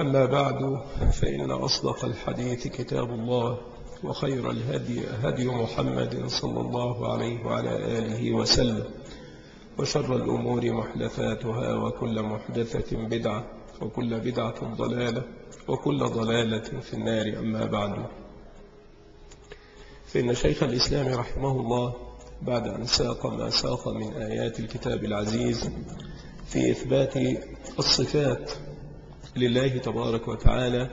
أما بعد فإن أصدق الحديث كتاب الله وخير الهدي هدي محمد صلى الله عليه وعلى آله وسلم وشر الأمور محدثاتها وكل محدثة بدعة وكل بدعة ضلالة وكل ضلالة في النار. أما بعد فإن شيخ الإسلام رحمه الله بعد أن ساق ما ساق من آيات الكتاب العزيز في إثبات الصفات لله تبارك وتعالى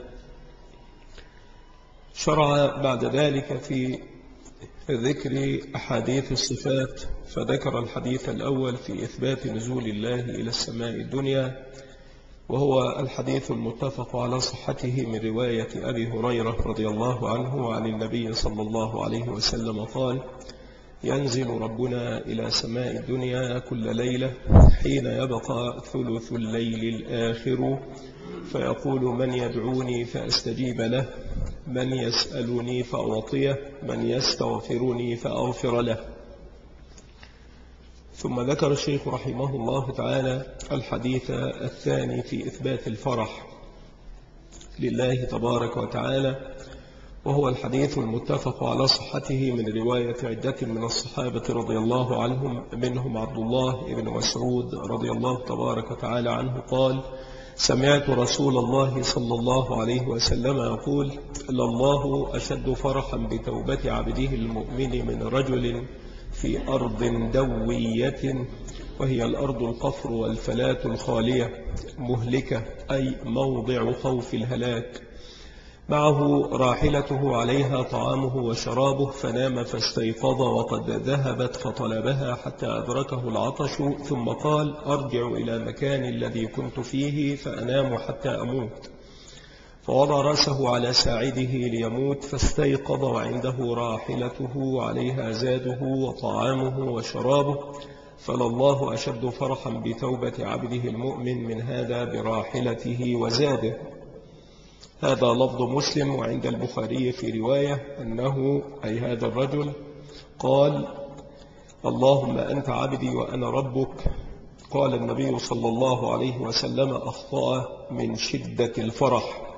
شرع بعد ذلك في ذكر أحاديث الصفات فذكر الحديث الأول في إثبات نزول الله إلى السماء الدنيا وهو الحديث المتفق على صحته من رواية أبي هريرة رضي الله عنه عن النبي صلى الله عليه وسلم قال ينزل ربنا إلى سماء الدنيا كل ليلة حين يبقى ثلث الليل الآخر فيقول من يدعوني فأستجيب له من يسألني فأعطيه من يستغفرني فأغفر له. ثم ذكر الشيخ رحمه الله تعالى الحديث الثاني في إثبات الفرح لله تبارك وتعالى وهو الحديث المتفق على صحته من رواية عدة من الصحابة رضي الله عنهم منهم عبد الله بن مسعود رضي الله تبارك وتعالى عنه قال سمعت رسول الله صلى الله عليه وسلم يقول لله أشد فرحا بتوبة عبده المؤمن من رجل في أرض دوية وهي الأرض القفر والفلاة الخالية مهلكة أي موضع خوف الهلاك. معه راحلته عليها طعامه وشرابه فنام فاستيقظ وقد ذهبت فطلبها حتى أدركه العطش ثم قال أرجع إلى مكان الذي كنت فيه فأنام حتى أموت. فوضع رأسه على ساعده ليموت فاستيقظ وعنده راحلته عليها زاده وطعامه وشرابه. فلله أشد فرحا بتوبة عبده المؤمن من هذا براحلته وزاده. هذا لفظ مسلم وعند البخاري في رواية أنه أي هذا الرجل قال اللهم أنت عبدي وأنا ربك. قال النبي صلى الله عليه وسلم أخطأ من شدة الفرح.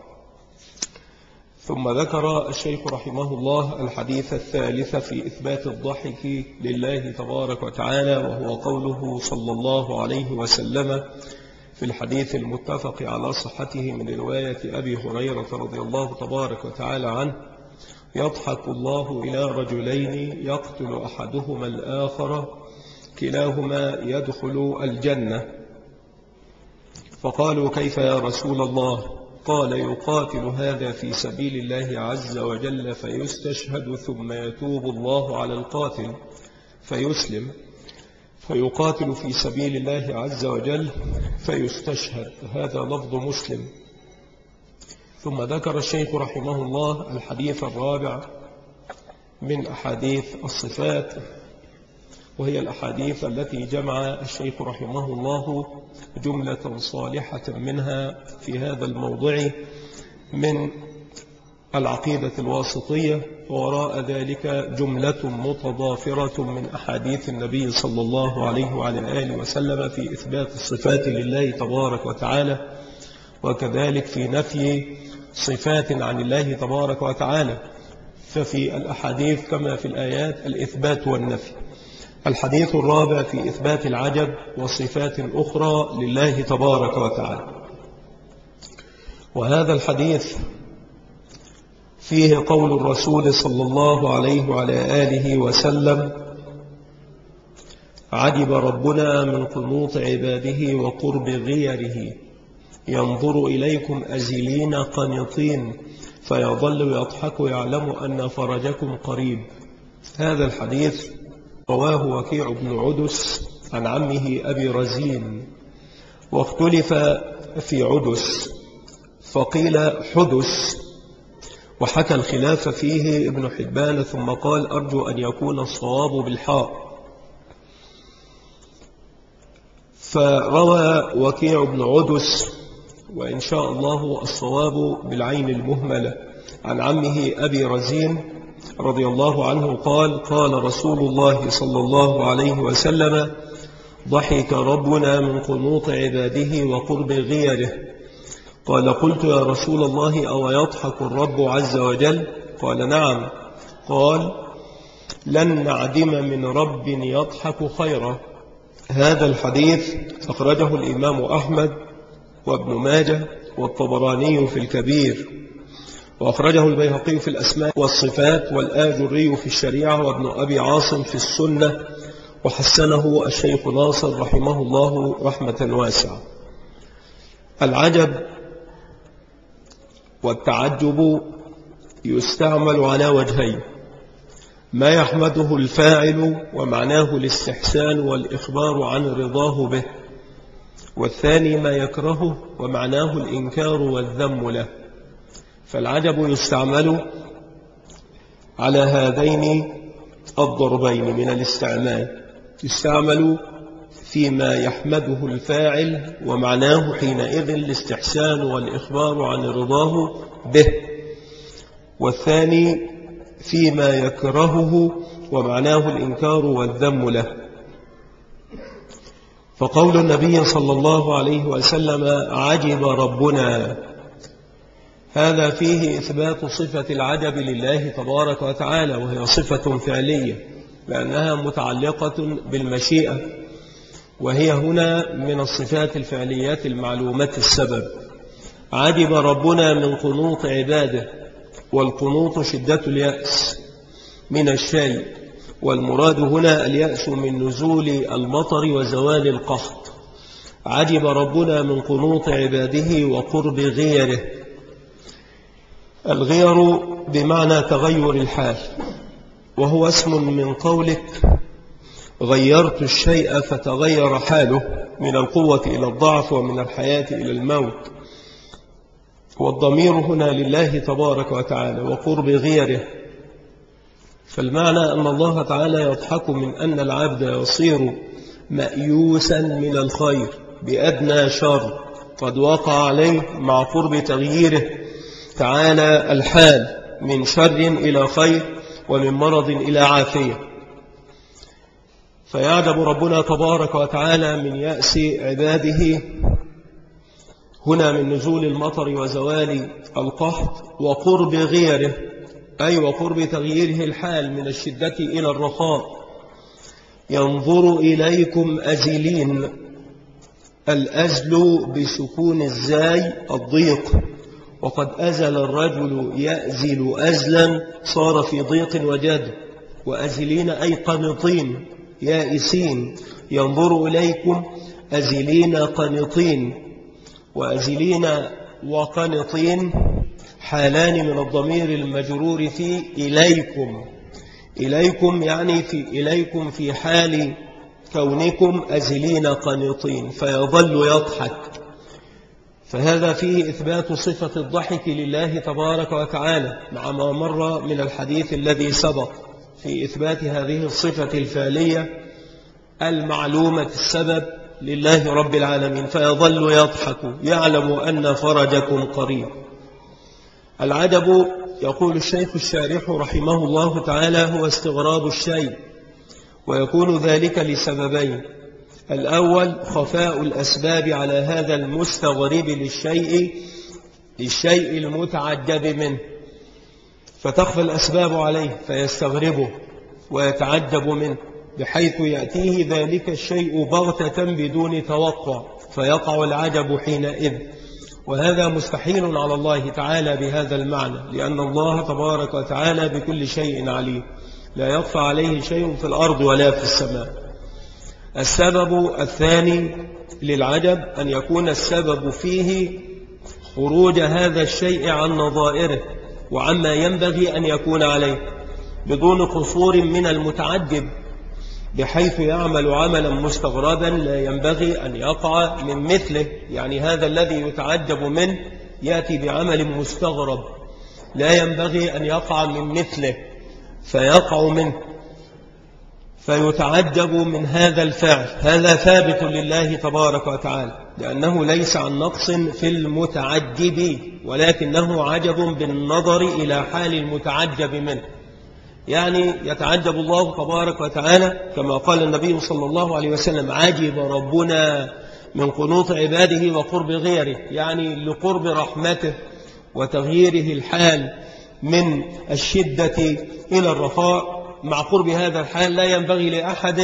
ثم ذكر الشيخ رحمه الله الحديث الثالث في إثبات الضحك لله تبارك وتعالى وهو قوله صلى الله عليه وسلم في الحديث المتفق على صحته من رواية أبي هريرة رضي الله تبارك وتعالى عنه يضحك الله إلى رجلين يقتل أحدهما الآخر كلاهما يدخل الجنة. فقالوا كيف يا رسول الله؟ قال يقاتل هذا في سبيل الله عز وجل فيستشهد ثم يتوب الله على القاتل فيسلم. فيقاتل في سبيل الله عز وجل فيستشهد. هذا لفظ مسلم. ثم ذكر الشيخ رحمه الله الحديث الرابع من أحاديث الصفات وهي الأحاديث التي جمع الشيخ رحمه الله جملة صالحة منها في هذا الموضع من العقيدة الواسطية ووراء ذلك جملة متضافرة من أحاديث النبي صلى الله عليه وعلى آله وسلم في إثبات الصفات لله تبارك وتعالى وكذلك في نفي صفات عن الله تبارك وتعالى. ففي الأحاديث كما في الآيات الإثبات والنفي. الحديث الرابع في إثبات العجب وصفات أخرى لله تبارك وتعالى. وهذا الحديث فيه قول الرسول صلى الله عليه وعلى آله وسلم عجب ربنا من قنوط عباده وقرب غيره. ينظر إليكم أزلين قنطين فيظل يضحك يعلم أن فرجكم قريب. هذا الحديث رواه وكيع بن عدس عن عمه أبي رزين. واختلف في عدس فقيل حدث وحكى الخلاف فيه ابن حبان ثم قال أرجو أن يكون الصواب بالحاء. فروى وكيع بن عدس وإن شاء الله الصواب بالعين المهملة. عن عمه أبي رزين رضي الله عنه قال قال رسول الله صلى الله عليه وسلم ضحك ربنا من قنوط عباده وقرب غيره. قال قلت يا رسول الله أو يضحك الرب عز وجل؟ قال نعم. قال لن نعدم من رب يضحك خيرا هذا الحديث أخرجه الإمام أحمد وابن ماجه والطبراني في الكبير وأخرجه البيهقي في الأسماء والصفات والآجري في الشريعة وابن أبي عاصم في السنة وحسنه الشيخ ناصر رحمه الله رحمة واسعة. العجب والتعجب يستعمل على وجهين ما يحمده الفاعل ومعناه الاستحسان والإخبار عن رضاه به والثاني ما يكرهه ومعناه الإنكار والذم له. فالعجب يستعمل على هذين الضربين من الاستعمال يستعمل فيما يحمده الفاعل ومعناه حينئذ الاستحسان والإخبار عن رضاه به. والثاني فيما يكرهه ومعناه الإنكار والذم له. فقول النبي صلى الله عليه وسلم عجب ربنا. هذا فيه إثبات صفة العجب لله تبارك وتعالى وهي صفة فعلية لأنها متعلقة بالمشيئة. وهي هنا من الصفات الفعليات المعلومة السبب. عجب ربنا من قنوط عباده والقنوط شدة اليأس من الشيء والمراد هنا اليأس من نزول المطر وزوال القحط. عجب ربنا من قنوط عباده وقرب غيره. الغير بمعنى تغير الحال وهو اسم من قولك غيرت الشيء فتغير حاله من القوة إلى الضعف ومن الحياة إلى الموت. والضمير هنا لله تبارك وتعالى وقرب غيره. فالمعنى أن الله تعالى يضحك من أن العبد يصير مأيوسا من الخير بأدنى شر قد وقع عليه مع قرب تغييره تعالى الحال من شر إلى خير ومن مرض إلى عافية. فيعجب ربنا تبارك وتعالى من يأس عباده. هنا من نزول المطر وزوال القحط وقرب غيره أي وقرب تغييره الحال من الشدة إلى الرخاء. ينظر إليكم أزلين الأزل بسكون الزاي الضيق. وقد أزل الرجل يأزل أزلا صار في ضيق وجد. وأزلين أي قنطين. يائسين ينظر إليكم أزلين قنطين وأزلين وقنطين حالان من الضمير المجرور في إليكم. إليكم يعني في إليكم في حال كونكم أزلين قنطين فيظل يضحك. فهذا فيه إثبات صفة الضحك لله تبارك وتعالى مع ما مر من الحديث الذي سبق. في إثبات هذه الصفة الفعلية المعلومة السبب لله رب العالمين فيظل يضحك يعلم أن فرجكم قريب. العجب يقول الشيخ الشارح رحمه الله تعالى هو استغراب الشيء ويكون ذلك لسببين. الأول خفاء الأسباب على هذا المستغرب للشيء للشيء المتعجب منه. فتخفى الأسباب عليه فيستغربه ويتعجب منه بحيث يأتيه ذلك الشيء بغتة بدون توقع فيقع العجب حينئذ. وهذا مستحيل على الله تعالى بهذا المعنى لأن الله تبارك وتعالى بكل شيء عليم. لا يخفى عليه شيء في الأرض ولا في السماء. السبب الثاني للعجب أن يكون السبب فيه خروج هذا الشيء عن نظائره. وعما ينبغي أن يكون عليه بدون قصور من المتعجب بحيث يعمل عملا مستغربا لا ينبغي أن يقع من مثله. يعني هذا الذي يتعجب منه يأتي بعمل مستغرب لا ينبغي أن يقع من مثله فيقع منه. فيتعجب من هذا الفعل. هذا ثابت لله تبارك وتعالى لأنه ليس عن نقص في المتعجب ولكنه عجب بالنظر إلى حال المتعجب منه. يعني يتعجب الله تبارك وتعالى كما قال النبي صلى الله عليه وسلم عجب ربنا من قنوط عباده وقرب غيره. يعني لقرب رحمته وتغييره الحال من الشدة إلى الرخاء مع قرب هذا الحال لا ينبغي لأحد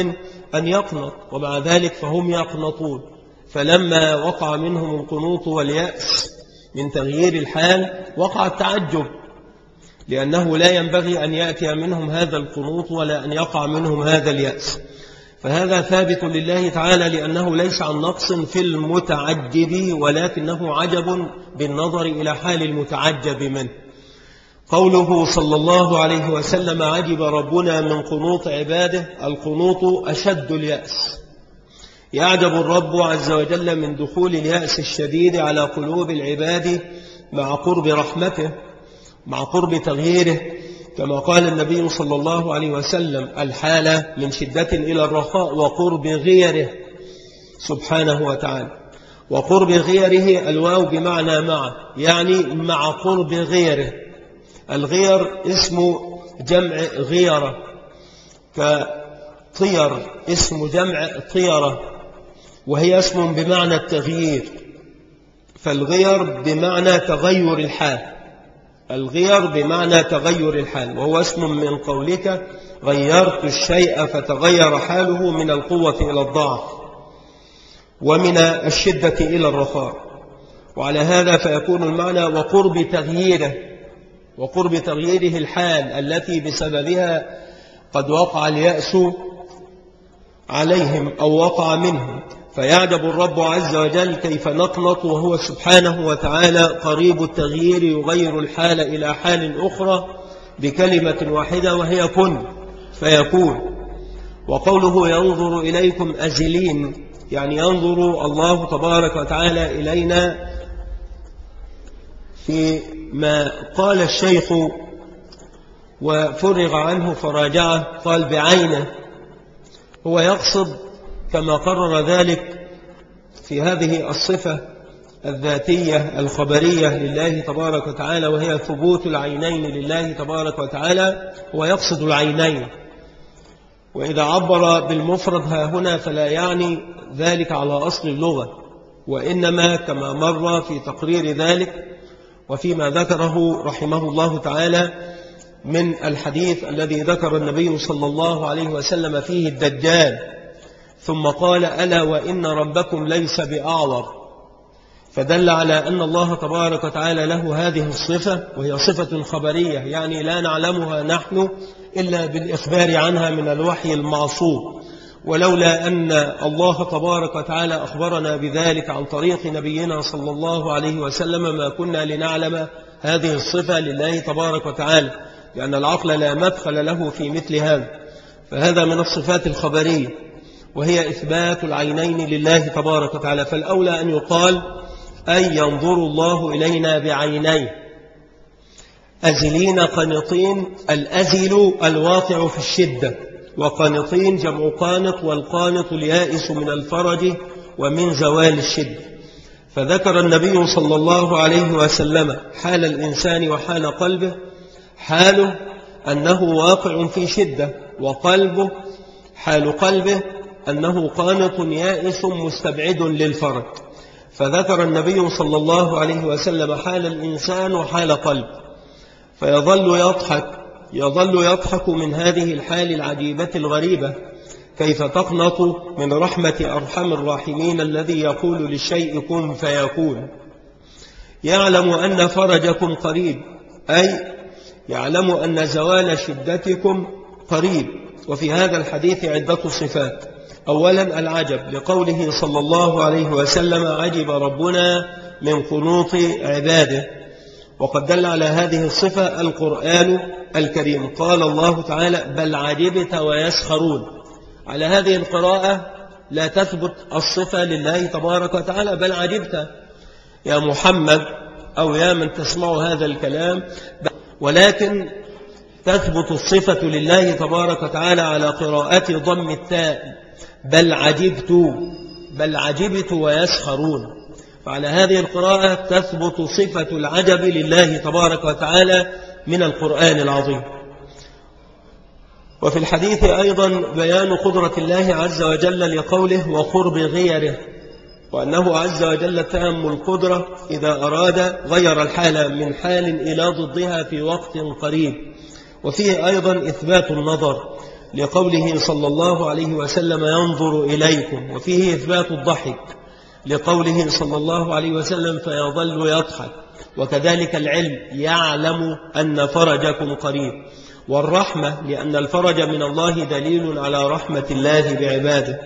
أن يقنط ومع ذلك فهم يقنطون. فلما وقع منهم القنوط واليأس من تغيير الحال وقع التعجب لأنه لا ينبغي أن يأتي منهم هذا القنوط ولا أن يقع منهم هذا اليأس. فهذا ثابت لله تعالى لأنه ليس عن نقص في المتعجب ولكنه عجب بالنظر إلى حال المتعجب منه. قوله صلى الله عليه وسلم عجب ربنا من قنوط عباده القنوط أشد اليأس. يعجب الرب عز وجل من دخول اليأس الشديد على قلوب العباد مع قرب رحمته مع قرب تغييره. كما قال النبي صلى الله عليه وسلم الحالة من شدة إلى الرخاء وقرب غيره. سبحانه وتعالى. وقرب غيره الواو بمعنى مع يعني مع قرب غيره. الغير اسم جمع غيرة كطير اسم جمع طيرة وهي اسم بمعنى التغيير فالغير بمعنى تغير الحال الغير بمعنى تغير الحال وهو اسم من قولك غيرت الشيء فتغير حاله من القوة إلى الضعف ومن الشدة إلى الرخاء وعلى هذا فيكون المعنى وقرب تغييره. وقرب تغييره الحال التي بسببها قد وقع اليأس عليهم أو وقع منهم فيعجب الرب عز وجل كيف نقنط وهو سبحانه وتعالى قريب التغيير يغير الحال إلى حال أخرى بكلمة واحدة وهي كن فيكون. وقوله ينظر إليكم أزلين يعني ينظر الله تبارك وتعالى إلينا في ما قال الشيخ وفرغ عنه فراجعه قال بعينه. هو يقصد كما قرر ذلك في هذه الصفة الذاتية الخبرية لله تبارك وتعالى وهي ثبوت العينين لله تبارك وتعالى. هو يقصد العينين. وإذا عبر بالمفرد ها هنا فلا يعني ذلك على أصل اللغة وإنما كما مر في تقرير ذلك وفيما ذكره رحمه الله تعالى من الحديث الذي ذكر النبي صلى الله عليه وسلم فيه الدجال ثم قال ألا وإن ربكم ليس بأعور. فدل على أن الله تبارك وتعالى له هذه الصفة وهي صفة خبرية يعني لا نعلمها نحن إلا بالإخبار عنها من الوحي المعصوم. ولولا أن الله تبارك وتعالى أخبرنا بذلك عن طريق نبينا صلى الله عليه وسلم ما كنا لنعلم هذه الصفة لله تبارك وتعالى لأن العقل لا مدخل له في مثل هذا. فهذا من الصفات الخبرية وهي إثبات العينين لله تبارك وتعالى. فالأولى أن يقال أي ينظر الله إلينا بعينيه. أزلين قنطين الأزل الواقع في الشدة. وقانطين جمع قانط والقانط اليائس من الفرج ومن زوال الشدة فذكر النبي صلى الله عليه وسلم حال الإنسان وحال قلبه حاله أنه واقع في شدة وقلبه حال قلبه أنه قانط يائس مستبعد للفرج. فذكر النبي صلى الله عليه وسلم حال الإنسان وحال قلب. فيظل يضحك يظل يضحك من هذه الحال العجيبة الغريبة. كيف تقنط من رحمة أرحم الراحمين الذي يقول للشيء كن فيكون. يعلم أن فرجكم قريب أي يعلم أن زوال شدتكم قريب. وفي هذا الحديث عدة صفات. أولا العجب لقوله صلى الله عليه وسلم عجب ربنا من قنوط عباده. وقد دل على هذه الصفة القرآن الكريم. قال الله تعالى بل عجبت ويسخرون. على هذه القراءة لا تثبت الصفة لله تبارك وتعالى بل عجبت. يا محمد أو يا من تسمع هذا الكلام ولكن تثبت الصفة لله تبارك وتعالى على قراءة ضم التاء بل عجبت بل عجبت ويسخرون. فعلى هذه القراءة تثبت صفة العجب لله تبارك وتعالى من القرآن العظيم. وفي الحديث أيضا بيان قدرة الله عز وجل لقوله وقرب غيره وأنه عز وجل تام القدرة إذا أراد غير الحال من حال إلى ضدها في وقت قريب. وفيه أيضا إثبات النظر لقوله صلى الله عليه وسلم ينظر إليكم وفيه إثبات الضحك لقوله صلى الله عليه وسلم فيظل يضحك. وكذلك العلم يعلم أن فرجكم قريب. والرحمة لأن الفرج من الله دليل على رحمة الله بعباده.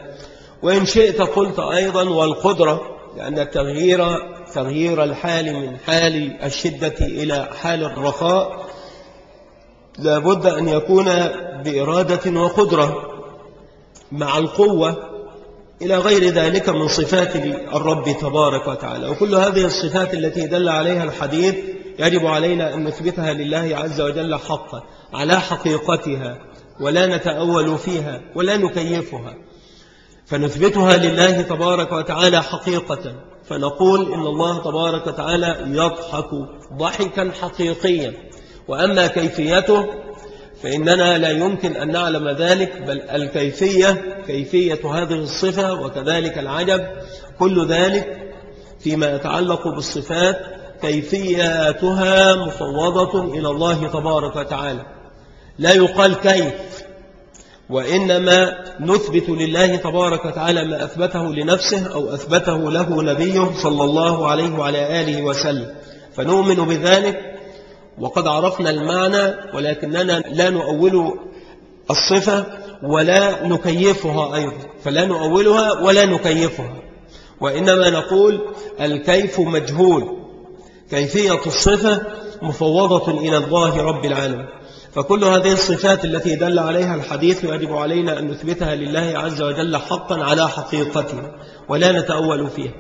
وإن شئت قلت أيضا والقدرة لأن التغيير تغيير الحال من حال الشدة إلى حال الرخاء لابد أن يكون بإرادة وقدرة. مع القوة إلى غير ذلك من صفات الرب تبارك وتعالى. وكل هذه الصفات التي دل عليها الحديث يجب علينا أن نثبتها لله عز وجل حقا على حقيقتها ولا نتأول فيها ولا نكيفها. فنثبتها لله تبارك وتعالى حقيقة. فنقول إن الله تبارك وتعالى يضحك ضحكا حقيقيا. وأما كيفيته فإننا لا يمكن أن نعلم ذلك بل الكيفية كيفية هذه الصفة وكذلك العجب كل ذلك فيما يتعلق بالصفات كيفياتها مفوضة إلى الله تبارك وتعالى. لا يقال كيف وإنما نثبت لله تبارك وتعالى ما أثبته لنفسه أو أثبته له نبيه صلى الله عليه وعلى آله وسلم. فنؤمن بذلك وقد عرفنا المعنى ولكننا لا نؤول الصفة ولا نكيفها أيضا. فلا نؤولها ولا نكيفها. وإنما نقول الكيف مجهول. كيفية الصفة مفوضة إلى الله رب العالمين. فكل هذه الصفات التي دل عليها الحديث يجب علينا أن نثبتها لله عز وجل حقا على حقيقتها ولا نتأول فيها.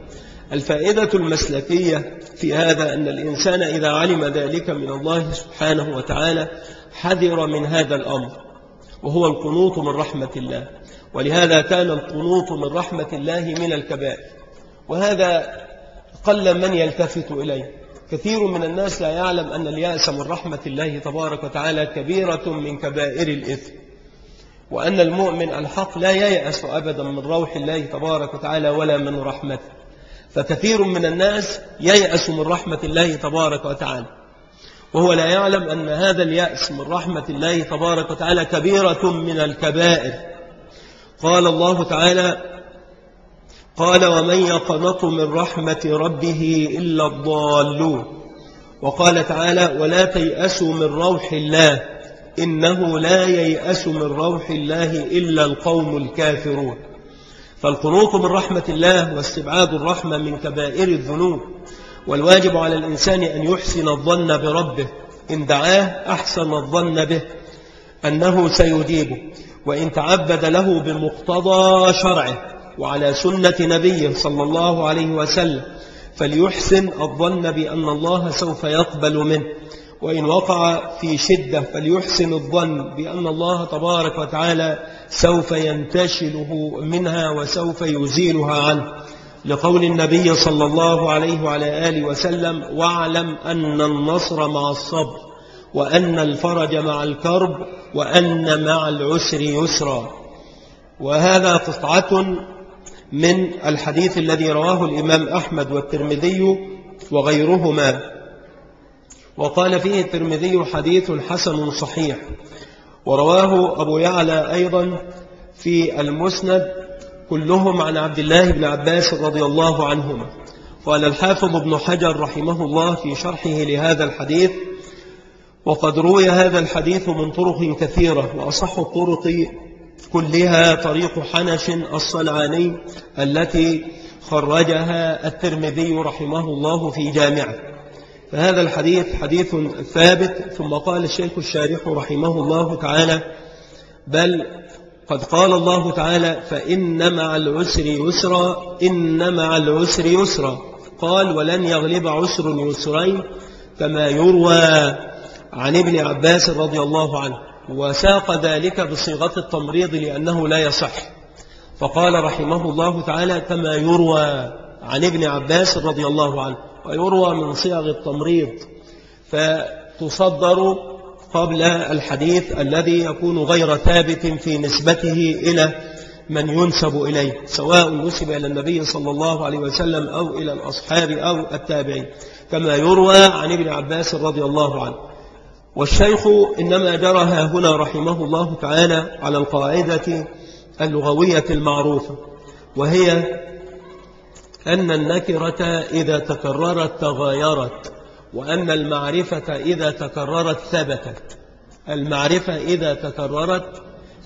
الفائدة المسلكية في هذا أن الإنسان إذا علم ذلك من الله سبحانه وتعالى حذر من هذا الأمر وهو القنوط من رحمة الله. ولهذا كان القنوط من رحمة الله من الكبائر. وهذا قل من يلتفت إليه. كثير من الناس لا يعلم أن اليأس من رحمة الله تبارك وتعالى كبيرة من كبائر الإثم وأن المؤمن الحق لا ييأس أبدا من روح الله تبارك وتعالى ولا من رحمته. فكثير من الناس ييأس من رحمة الله تبارك وتعالى. وهو لا يعلم أن هذا اليأس من رحمة الله تبارك وتعالى كبيرة من الكبائر. قال الله تعالى قال ومن يقنط من رحمة ربه إلا الضالون وقال تعالى ولا تيأسوا من روح الله إنه لا ييأس من روح الله إلا القوم الكافرون فالقنوط من رحمة الله واستبعاد الرحمة من كبائر الذنوب والواجب على الإنسان أن يحسن الظن بربه إن دعاه أحسن الظن به أنه سيجيبه وإن تعبد له بمقتضى شرعه وعلى سنة نبيه صلى الله عليه وسلم فليحسن الظن بأن الله سوف يقبل منه. وإن وقع في شدة فليحسن الظن بأن الله تبارك وتعالى سوف ينتشله منها وسوف يزيلها عنه. لقول النبي صلى الله عليه وعلى آله وسلم واعلم أن النصر مع الصبر وأن الفرج مع الكرب وأن مع العسر يسرا. وهذا قطعة من الحديث الذي رواه الإمام أحمد والترمذي وغيرهما. وقال فيه الترمذي حديث حسن صحيح. ورواه أبو يعلى أيضا في المسند كلهم عن عبد الله بن عباس رضي الله عنهما. قال الحافظ ابن حجر رحمه الله في شرحه لهذا الحديث وقد روي هذا الحديث من طرق كثيرة وأصح الطرق كلها طريق حنش الصنعاني التي خرجها الترمذي رحمه الله في جامعه. فهذا الحديث حديث ثابت ثم قال الشيخ الشارح رحمه الله تعالى بل قد قال الله تعالى فإن مع العسر يسرا إن مع العسر يسرا. قال ولن يغلب عسر يسرين كما يروى عن ابن عباس رضي الله عنه. وساق ذلك بصيغة التمريض لأنه لا يصح. فقال رحمه الله تعالى كما يروى عن ابن عباس رضي الله عنه. ويروى من صيغ التمريض فتصدر قبل الحديث الذي يكون غير ثابت في نسبته إلى من ينسب إليه سواء نسب إلى النبي صلى الله عليه وسلم أو إلى الأصحاب أو التابعين. كما يروى عن ابن عباس رضي الله عنه. والشيخ إنما جرها هنا رحمه الله تعالى على القاعدة اللغوية المعروفة وهي أن النكرة إذا تكررت تغايرت وأن المعرفة إذا تكررت ثبتت. المعرفة إذا تكررت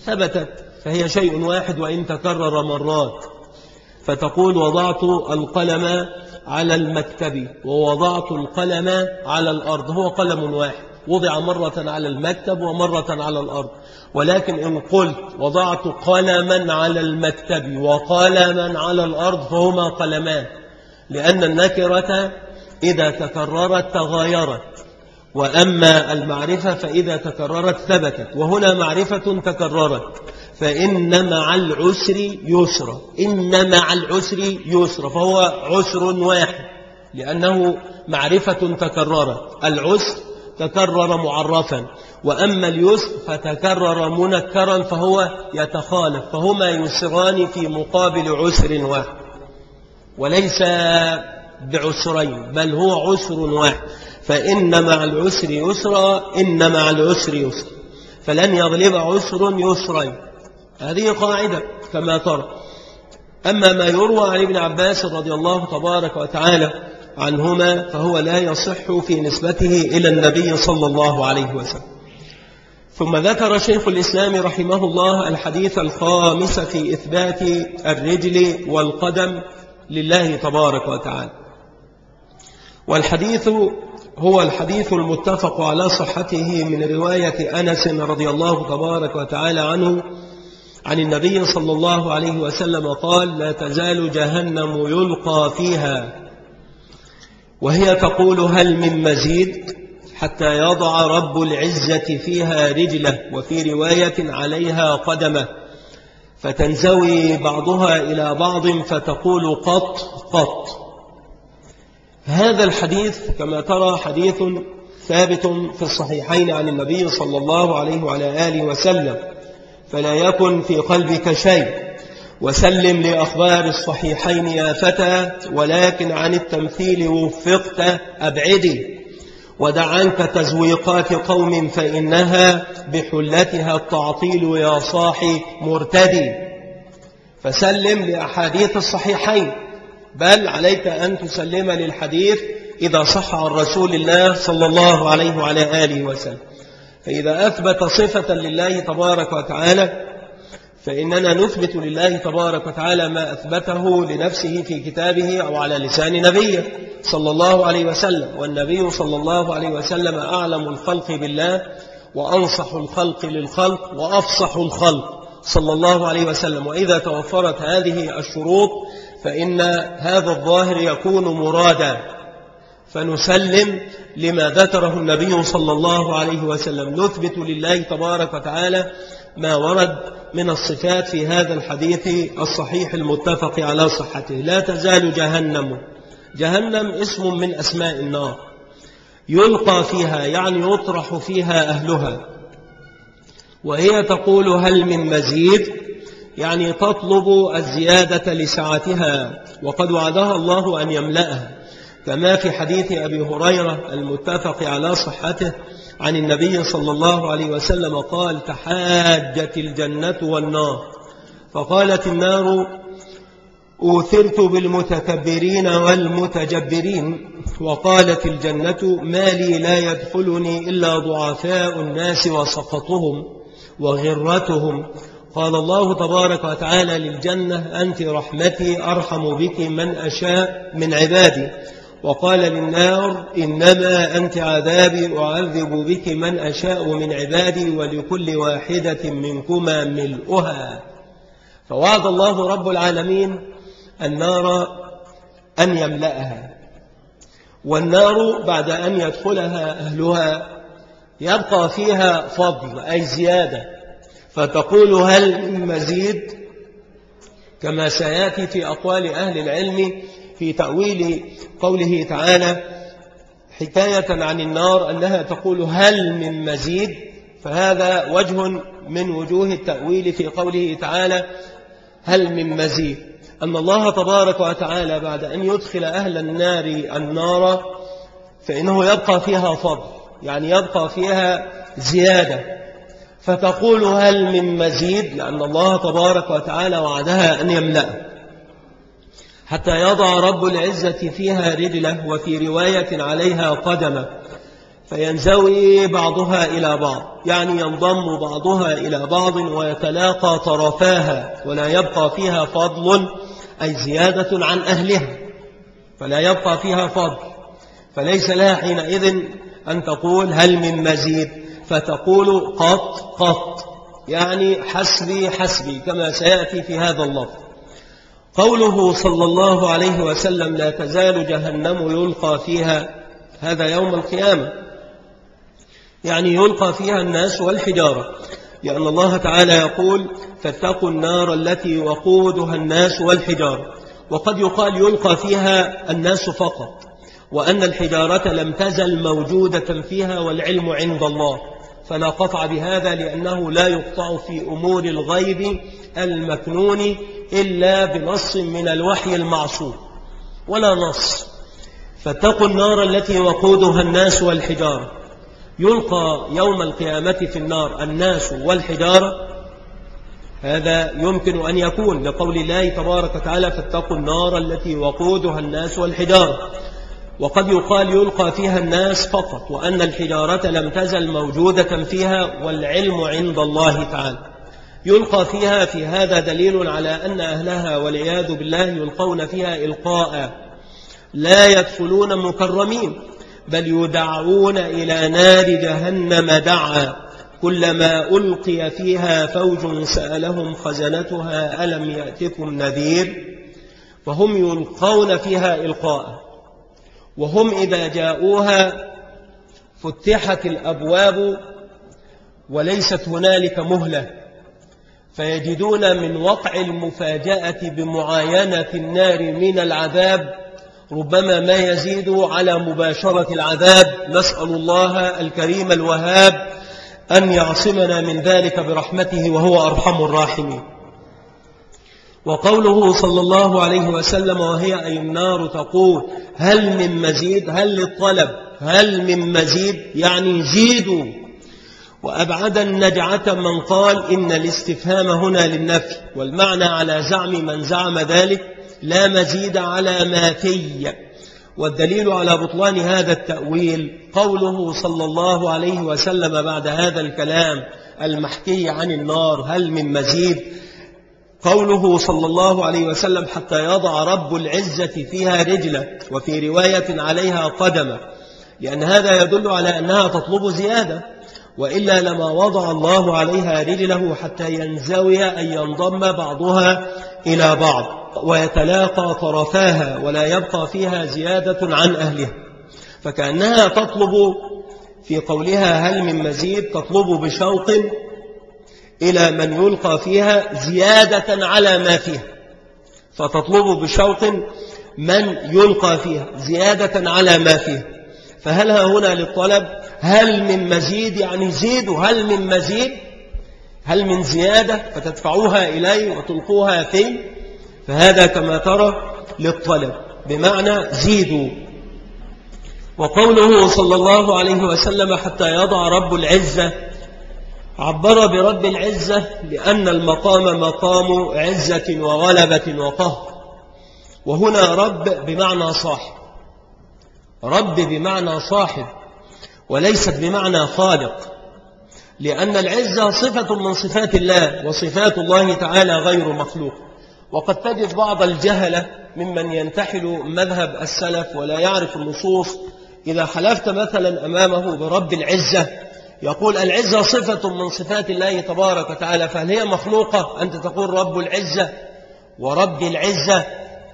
ثبتت فهي شيء واحد وإن تكرر مرات. فتقول وضعت القلم على المكتب ووضعت القلم على الأرض. هو قلم واحد. وضع مرة على المكتب ومرة على الأرض. ولكن إن قلت وضعت قلما على المكتب وقلما على الأرض فهما قلمان. لأن النكرة إذا تكررت تغايرت وأما المعرفة فإذا تكررت ثبتت وهنا معرفة تكررت. فإن مع العسر يسر إن مع العسر يسر فهو عسر واحد لأنه معرفة تكررت. العسر تكرر معرفا. وأما اليسر فتكرر منكرا فهو يتخالف فهما يسران في مقابل عسر واحد وليس بعسرين بل هو عسر واحد فإن مع العسر يسرا إن مع العسر يسر فلن يغلب عسر يسرين هذه قاعدة كما ترى. أما ما يروى عن ابن عباس رضي الله تبارك وتعالى عنهما فهو لا يصح في نسبته إلى النبي صلى الله عليه وسلم. ثم ذكر شيخ الإسلام رحمه الله الحديث الخامس في إثبات الرجل والقدم لله تبارك وتعالى. والحديث هو الحديث المتفق على صحته من رواية أنس رضي الله تبارك وتعالى عنه عن النبي صلى الله عليه وسلم قال لا تزال جهنم يلقى فيها. وهي تقول هل من مزيد؟ حتى يضع رب العزة فيها رجله وفي رواية عليها قدمه. فتنزوي بعضها إلى بعض فتقول قط قط. هذا الحديث كما ترى حديث ثابت في الصحيحين عن النبي صلى الله عليه وعلى آله وسلم فلا يكن في قلبك شيء. وسلم لأخبار الصحيحين يا فتى ولكن عن التمثيل وفقت أبعدي. ودع عنك تزويقات قوم فإنها بحلتها التعطيل يا صاحي مرتدي. فسلم لأحاديث الصحيحين بل عليك أن تسلم للحديث إذا صح عن رسول الله صلى الله عليه وعلى آله وسلم. فإذا أثبت صفة لله تبارك وتعالى فإننا نثبت لله تبارك وتعالى ما أثبته لنفسه في كتابه أو على لسان نبيه صلى الله عليه وسلم والنبي صلى الله عليه وسلم أعلم الخلق بالله وأنصح الخلق للخلق وأفصح الخلق صلى الله عليه وسلم. وإذا توفرت هذه الشروط فإن هذا الظاهر يكون مرادا. فنسلم لما ذكره النبي صلى الله عليه وسلم. نثبت لله تبارك وتعالى ما ورد من الصفات في هذا الحديث الصحيح المتفق على صحته. لا تزال جهنم. جهنم اسم من أسماء النار. يلقى فيها يعني يطرح فيها أهلها. وهي تقول هل من مزيد؟ يعني تطلب الزيادة لسعتها. وقد وعدها الله أن يملأها. كما في حديث أبي هريرة المتفق على صحته. عن النبي صلى الله عليه وسلم قال تحاجت الجنة والنار. فقالت النار أوثرت بالمتكبرين والمتجبرين. وقالت الجنة ما لي لا يدخلني إلا ضعفاء الناس وسقطهم وغرتهم. قال الله تبارك وتعالى للجنة أنت رحمتي أرحم بك من أشاء من عبادي. وقال للنار إنما أنت عذابي أعذب بك من أشاء من عبادي ولكل واحدة منكما ملؤها. فوعد الله رب العالمين النار أن يملأها. والنار بعد أن يدخلها أهلها يبقى فيها فضل أي زيادة. فتقول هل مزيد؟ كما سيأتي في أقوال أهل العلم في تأويل قوله تعالى حكاية عن النار أنها تقول هل من مزيد فهذا وجه من وجوه التأويل في قوله تعالى هل من مزيد. أن الله تبارك وتعالى بعد أن يدخل أهل النار النار فإنه يبقى فيها فضل يعني يبقى فيها زيادة. فتقول هل من مزيد لأن الله تبارك وتعالى وعدها أن يملأ حتى يضع رب العزة فيها رجله وفي رواية عليها قدمه فينزوي بعضها إلى بعض يعني ينضم بعضها إلى بعض ويتلاقى طرفاها ولا يبقى فيها فضل أي زيادة عن أهلها فلا يبقى فيها فضل. فليس لها حينئذ أن تقول هل من مزيد فتقول قط قط يعني حسبي حسبي كما سيأتي في هذا اللفظ. قوله صلى الله عليه وسلم لا تزال جهنم يلقى فيها هذا يوم القيامة. يعني يلقى فيها الناس والحجارة. لأن الله تعالى يقول فاتقوا النار التي وقودها الناس والحجارة. وقد يقال يلقى فيها الناس فقط. وأن الحجارة لم تزل موجودة فيها والعلم عند الله. فلا قطع بهذا لأنه لا يقطع في أمور الغيب المكنون إلا بنص من الوحي المعصوم ولا نص. فاتقوا النار التي وقودها الناس والحجارة. يلقى يوم القيامة في النار الناس والحجارة. هذا يمكن أن يكون لقول الله تبارك وتعالى فاتقوا النار التي وقودها الناس والحجارة. وقد يقال يلقى فيها الناس فقط وأن الحجارة لم تزل موجودة فيها والعلم عند الله تعالى. يلقى فيها في هذا دليل على أن أهلها والعياذ بالله يلقون فيها إلقاء. لا يدخلون مكرمين بل يدعون إلى نار جهنم دعا. كلما ألقي فيها فوج سألهم خزنتها ألم يأتكم نذير؟ وهم يلقون فيها إلقاء. وهم إذا جاءوها فتحت الأبواب وليست هنالك مهلة. فيجدون من وقع المفاجأة بمعاينة النار من العذاب ربما ما يزيد على مباشرة العذاب. نسأل الله الكريم الوهاب أن يعصمنا من ذلك برحمته وهو أرحم الراحمين. وقوله صلى الله عليه وسلم وهي أي النار تقول هل من مزيد؟ هل للطلب؟ هل من مزيد؟ يعني زيدوا. وأبعد النجعة من قال إن الاستفهام هنا للنفي والمعنى على زعم من زعم ذلك لا مزيد على ما في. والدليل على بطلان هذا التأويل قوله صلى الله عليه وسلم بعد هذا الكلام المحكي عن النار هل من مزيد؟ قوله صلى الله عليه وسلم حتى يضع رب العزة فيها رجلة وفي رواية عليها قدمة لأن هذا يدل على أنها تطلب زيادة. وإلا لما وضع الله عليها رجله حتى ينزوي أن ينضم بعضها إلى بعض ويتلاقى طرفاها ولا يبقى فيها زيادة عن أهلها فكأنها تطلب في قولها هل من مزيد تطلب بشوق إلى من يلقى فيها زيادة على ما فيها فتطلب بشوق من يلقى فيها زيادة على ما فيها فهل هنا للطلب هل من مزيد يعني زيدوا هل من مزيد؟ هل من زيادة فتدفعوها إلي وتلقوها في فهذا كما ترى للطلب بمعنى زيدوا وقوله صلى الله عليه وسلم حتى يضع رب العزة عبر برب العزة لأن المقام مقام عزة وغلبة وقهر. وهنا رب بمعنى صاحب رب بمعنى صاحب. وليست بمعنى خالق لأن العزة صفة من صفات الله وصفات الله تعالى غير مخلوق. وقد تجد بعض الجهلة ممن ينتحل مذهب السلف ولا يعرف النصوص. إذا حلفت مثلا أمامه برب العزة يقول العزة صفة من صفات الله تبارك وتعالى فهل هي مخلوقة؟ أنت تقول رب العزة. ورب العزة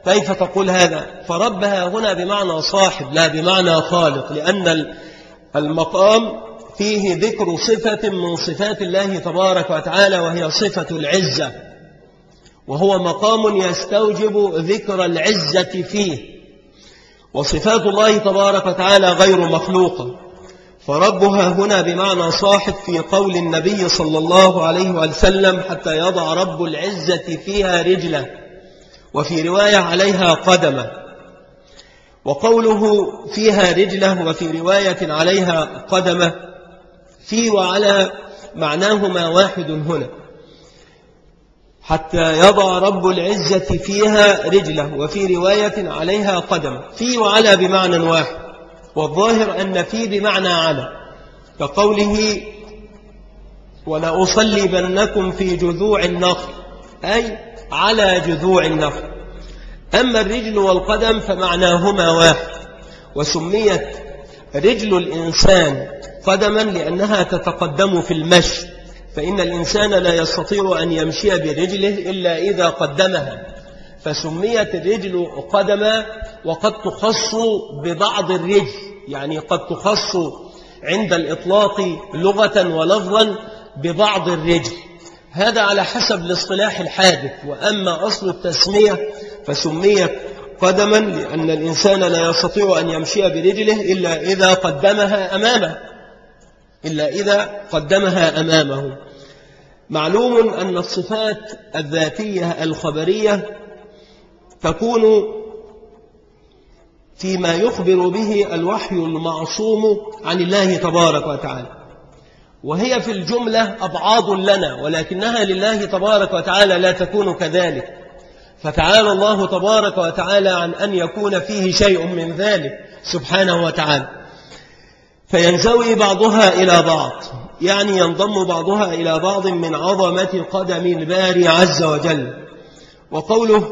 كيف تقول هذا؟ فربها هنا بمعنى صاحب لا بمعنى خالق لأن المقام فيه ذكر صفة من صفات الله تبارك وتعالى وهي صفة العزة. وهو مقام يستوجب ذكر العزة فيه. وصفات الله تبارك وتعالى غير مخلوقة فربها هنا بمعنى صاحب في قول النبي صلى الله عليه وسلم حتى يضع رب العزة فيها رجله وفي رواية عليها قدمه. وقوله فيها رجله وفي رواية عليها قدمه في وعلى معناهما واحد هنا. حتى يضع رب العزة فيها رجله وفي رواية عليها قدم في وعلى بمعنى واحد والظاهر أن في بمعنى على. كقوله ولأصلبنكم في جذوع النخل أي على جذوع النخل. أما الرجل والقدم فمعناهما واحد وسميت رجل الإنسان قدما لأنها تتقدم في المشي فإن الإنسان لا يستطيع أن يمشي برجله إلا إذا قدمها فسميت الرجل قدما وقد تخص ببعض الرجل يعني قد تخص عند الإطلاق لغة ولفظا ببعض الرجل هذا على حسب الاصطلاح الحادث وأما أصل التسمية فسميت قدما لأن الإنسان لا يستطيع أن يمشي برجله إلا إذا قدمها أمامه إلا إذا قدمها أمامه. معلوم أن الصفات الذاتية الخبرية تكون فيما يخبر به الوحي المعصوم عن الله تبارك وتعالى. وهي في الجملة أبعاض لنا ولكنها لله تبارك وتعالى لا تكون كذلك. فتعالى الله تبارك وتعالى عن أن يكون فيه شيء من ذلك سبحانه وتعالى. فينزوي بعضها إلى بعض يعني ينضم بعضها إلى بعض من عظمة قدم الباري عز وجل. وقوله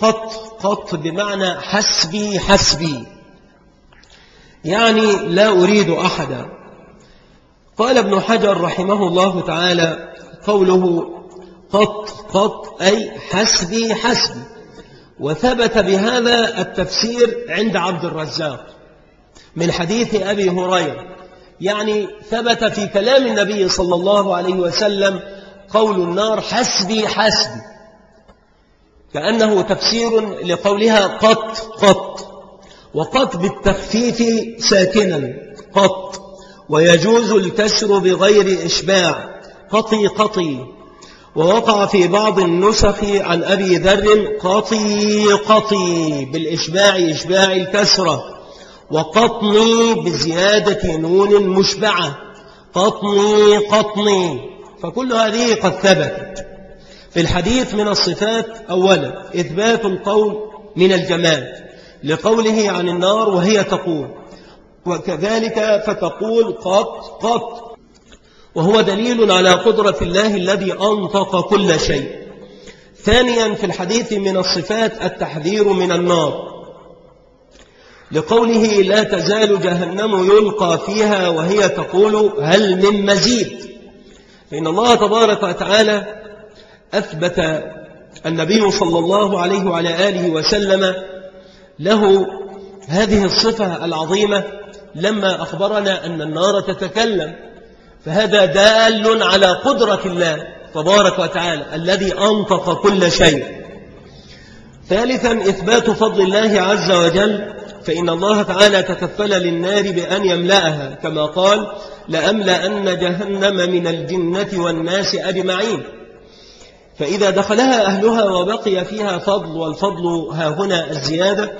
قط قط بمعنى حسبي حسبي. يعني لا أريد أحدا. قال ابن حجر رحمه الله تعالى قوله قط قط أي حسبي حسبي وثبت بهذا التفسير عند عبد الرزاق من حديث أبي هريرة. يعني ثبت في كلام النبي صلى الله عليه وسلم قول النار حسبي حسبي كأنه تفسير لقولها قط قط. وقط بالتخفيف ساكنا قط. ويجوز الكسر بغير إشباع. قطي قطي. ووقع في بعض النسخ عن أبي ذر قطي قطي بالإشباع إشباع الكسرة وقطني بزيادة نون مشبعة قطني قطني فكل هذه قد ثبت في الحديث من الصفات أولا إثبات القول من الجمال لقوله عن النار وهي تقول وكذلك فتقول قط قط وهو دليل على قدرة الله الذي أنطق كل شيء. ثانيا في الحديث من الصفات التحذير من النار. لقوله لا تزال جهنم يلقى فيها وهي تقول هل من مزيد فإن الله تبارك وتعالى أثبت النبي صلى الله عليه وعلى آله وسلم له هذه الصفة العظيمة لما أخبرنا أن النار تتكلم. فهذا دال على قدرة الله تبارك وتعالى الذي أنطق كل شيء. ثالثا إثبات فضل الله عز وجل فإن الله تعالى تكفل للنار بأن يملأها كما قال لأملأن جهنم من الجنة والناس أجمعين. فإذا دخلها أهلها وبقي فيها فضل والفضل ها هنا الزيادة.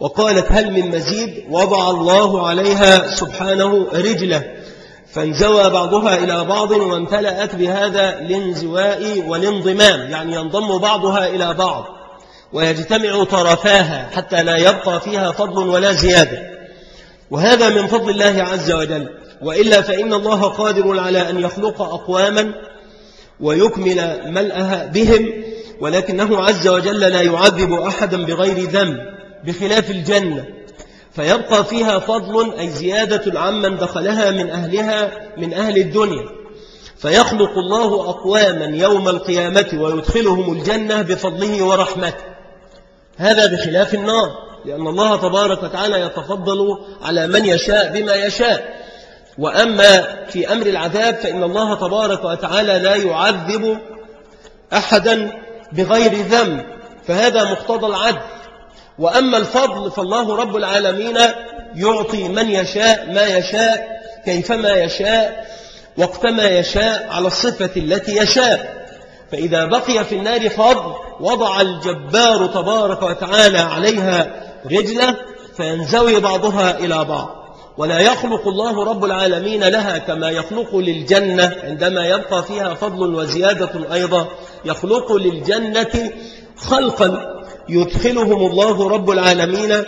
وقالت هل من مزيد؟ وضع الله عليها سبحانه رجله. فانزوى بعضها إلى بعض وامتلأت بهذا الانزواء والانضمام يعني ينضم بعضها إلى بعض ويجتمع طرفاها حتى لا يبقى فيها فضل ولا زيادة. وهذا من فضل الله عز وجل وإلا فإن الله قادر على أن يخلق أقواما ويكمل ملأها بهم ولكنه عز وجل لا يعذب أحدا بغير ذنب بخلاف الجنة. فيبقى فيها فضل أي زيادة عمن دخلها من أهلها من أهل الدنيا. فيخلق الله أقواما يوم القيامة ويدخلهم الجنة بفضله ورحمته. هذا بخلاف النار لأن الله تبارك وتعالى يتفضل على من يشاء بما يشاء. وأما في أمر العذاب فإن الله تبارك وتعالى لا يعذب أحدا بغير ذنب. فهذا مقتضى العدل. وأما الفضل فالله رب العالمين يعطي من يشاء ما يشاء كيفما يشاء وقتما يشاء على الصفة التي يشاء. فإذا بقي في النار فضل وضع الجبار تبارك وتعالى عليها رجلة فينزوي بعضها إلى بعض. ولا يخلق الله رب العالمين لها كما يخلق للجنة عندما يبقى فيها فضل وزيادة أيضا يخلق للجنة خلقا. يدخلهم الله رب العالمين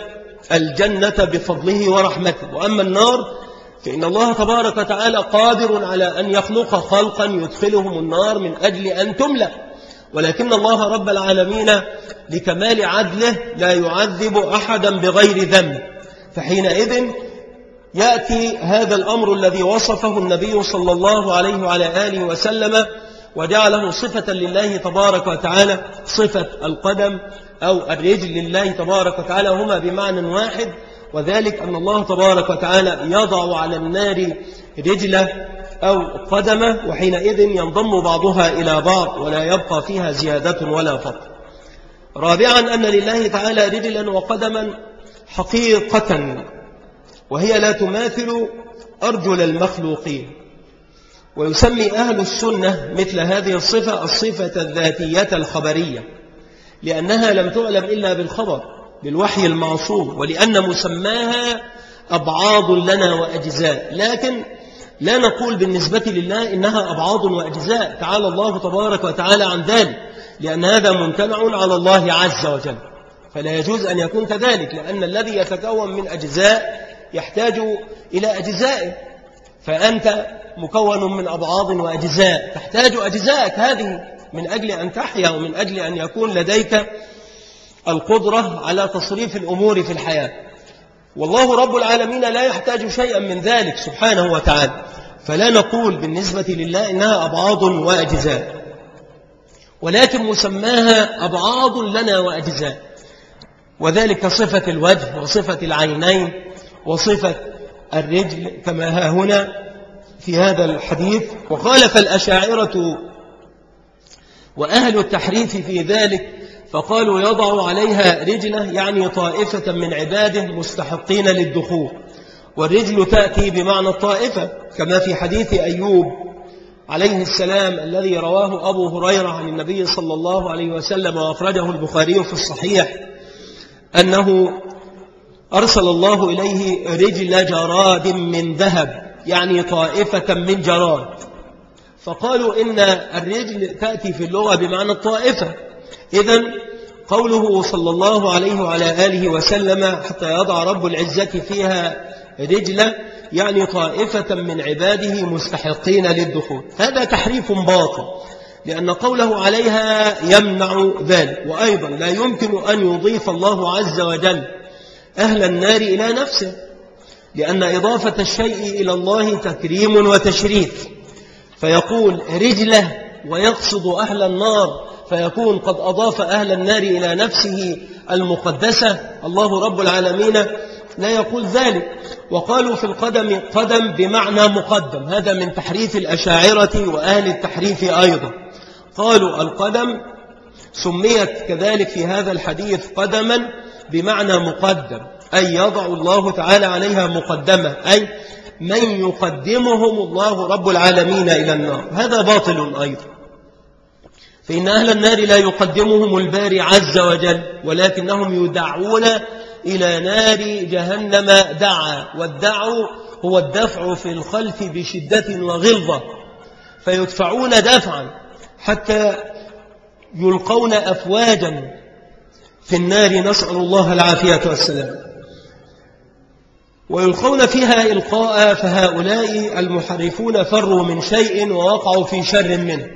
الجنة بفضله ورحمته. وأما النار فإن الله تبارك وتعالى قادر على أن يخلق خلقا يدخلهم النار من أجل أن تملأ. ولكن الله رب العالمين لكمال عدله لا يعذب أحدا بغير ذنب. فحينئذ يأتي هذا الأمر الذي وصفه النبي صلى الله عليه وعلى آله وسلم وجعله صفة لله تبارك وتعالى صفة القدم أو الرجل لله تبارك وتعالى هما بمعنى واحد وذلك أن الله تبارك وتعالى يضع على النار رجلة أو قدمة وحينئذ ينضم بعضها إلى بعض ولا يبقى فيها زيادة ولا فضل رابعا أن لله تعالى رجلا وقدما حقيقة وهي لا تماثل أرجل المخلوقين. ويسمي أهل السنة مثل هذه الصفة الصفة الذاتية الخبرية. لأنها لم تعلم إلا بالخبر بالوحي المعصوم ولأن مسماها أبعاض لنا وأجزاء. لكن لا نقول بالنسبة لله إنها أبعاض وأجزاء. تعالى الله تبارك وتعالى عن ذلك لأن هذا ممتنع على الله عز وجل. فلا يجوز أن يكون كذلك لأن الذي يتكون من أجزاء يحتاج إلى أجزائه. فأنت مكون من أبعاض وأجزاء تحتاج أجزائك هذه. من أجل أن تحيا ومن أجل أن يكون لديك القدرة على تصريف الأمور في الحياة. والله رب العالمين لا يحتاج شيئا من ذلك سبحانه وتعالى. فلا نقول بالنسبة لله إنها أبعاض وأجزاء ولكن مسماها أبعاض لنا وأجزاء. وذلك صفة الوجه وصفة العينين وصفة الرجل كما ها هنا في هذا الحديث. وخالف الأشاعرة وأهل التحريف في ذلك فقالوا يضع عليها رجله يعني طائفة من عباده مستحقين للدخول. والرجل تأتي بمعنى الطائفة كما في حديث أيوب عليه السلام الذي رواه أبو هريرة عن النبي صلى الله عليه وسلم وأخرجه البخاري في الصحيح أنه أرسل الله إليه رجل جراد من ذهب يعني طائفة من جراد. فقالوا إن الرجل تأتي في اللغة بمعنى الطائفة. إذا قوله صلى الله عليه وعلى آله وسلم حتى يضع رب العزة فيها رجلة يعني طائفة من عباده مستحقين للدخول. هذا تحريف باطل لأن قوله عليها يمنع ذلك. وأيضا لا يمكن أن يضيف الله عز وجل أهل النار إلى نفسه لأن إضافة الشيء إلى الله تكريم وتشريف. فيقول رجله ويقصد أهل النار فيكون قد أضاف أهل النار إلى نفسه المقدسة الله رب العالمين لا يقول ذلك. وقالوا في القدم قدم بمعنى مقدم هذا من تحريف الأشاعرة وأهل التحريف أيضا. قالوا القدم سميت كذلك في هذا الحديث قدما بمعنى مقدم أي يضع الله تعالى عليها مقدمة أي من يقدمهم الله رب العالمين إلى النار. هذا باطل أيضا. فإن أهل النار لا يقدمهم الباري عز وجل ولكنهم يدعون إلى نار جهنم دعا. والدعو هو الدفع في الخلف بشدة وغلظة. فيدفعون دفعا حتى يلقون أفواجا. في النار نسأل الله العافية والسلام. ويلقون فيها إلقاء فهؤلاء المحرفون فروا من شيء ووقعوا في شر منه.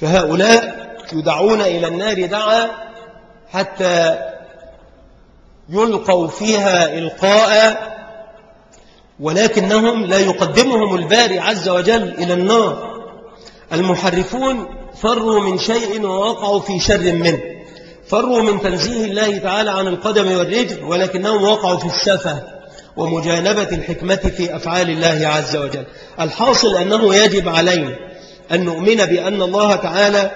فهؤلاء يدعون إلى النار دعا حتى يلقوا فيها إلقاء ولكنهم لا يقدمهم الباري عز وجل إلى النار. المحرفون فروا من شيء ووقعوا في شر منه. فروا من تنزيه الله تعالى عن القدم والرجل ولكنهم وقعوا في السفة ومجانبة الحكمة في أفعال الله عز وجل. الحاصل أنه يجب علينا أن نؤمن بأن الله تعالى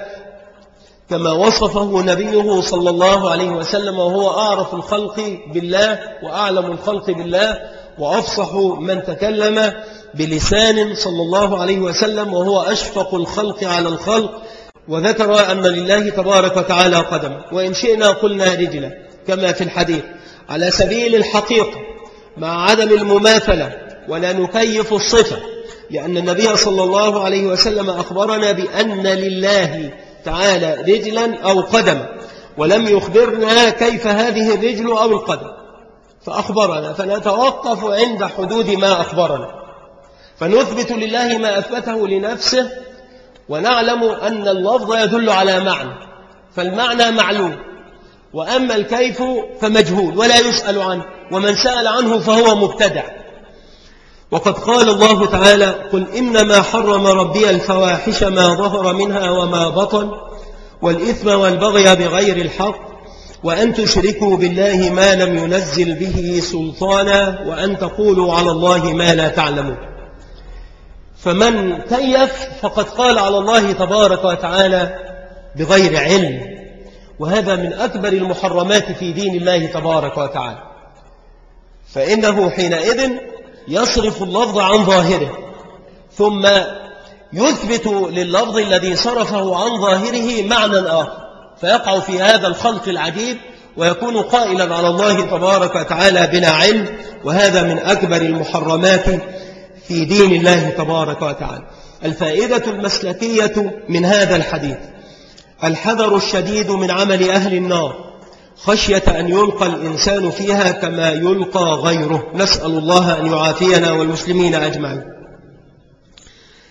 كما وصفه نبيه صلى الله عليه وسلم وهو أعرف الخلق بالله وأعلم الخلق بالله وأفصح من تكلم بلسان صلى الله عليه وسلم وهو أشفق الخلق على الخلق وذكر أن لله تبارك وتعالى قدم. وإن شئنا قلنا رجلا كما في الحديث على سبيل الحقيقة مع عدم المماثلة ولا نكيف الصفة لأن النبي صلى الله عليه وسلم أخبرنا بأن لله تعالى رجلا أو قدم ولم يخبرنا كيف هذه الرجل أو القدم. فأخبرنا فنتوقف عند حدود ما أخبرنا. فنثبت لله ما أثبته لنفسه ونعلم أن اللفظ يدل على معنى فالمعنى معلوم وأما الكيف فمجهول ولا يسأل عنه ومن سأل عنه فهو مبتدع. وقد قال الله تعالى قل إنما حرم ربي الفواحش ما ظهر منها وما بطن والإثم والبغي بغير الحق وأن تشركوا بالله ما لم ينزل به سلطانا وأن تقولوا على الله ما لا تعلمون. فمن كيف فقد قال على الله تبارك وتعالى بغير علم. وهذا من أكبر المحرمات في دين الله تبارك وتعالى. فإنه حينئذ يصرف اللفظ عن ظاهره ثم يثبت لللفظ الذي صرفه عن ظاهره معنى آخر. فيقع في هذا الخلق العجيب ويكون قائلا على الله تبارك وتعالى بلا علم. وهذا من أكبر المحرمات في دين الله تبارك وتعالى. الفائدة المسلكية من هذا الحديث. الحذر الشديد من عمل أهل النار. خشية أن يلقى الإنسان فيها كما يلقى غيره. نسأل الله أن يعافينا والمسلمين أجمعين.